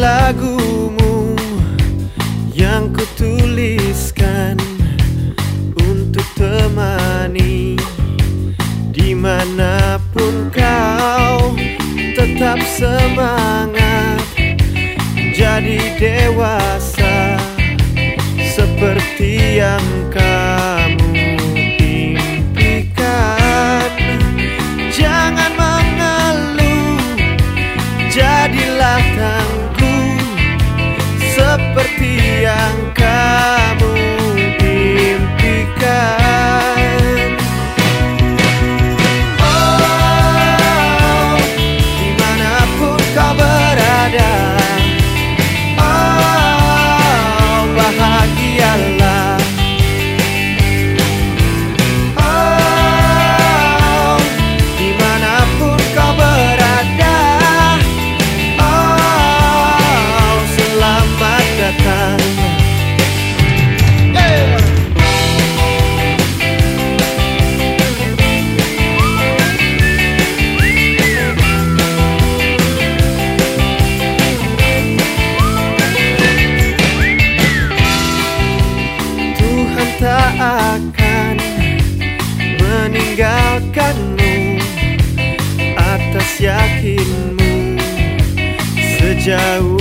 lagumu jadi dewasa seperti yang kamu impikan. Jangan mengeluh jadilah tangguh meninggalkanmu atas yakinmu sejauh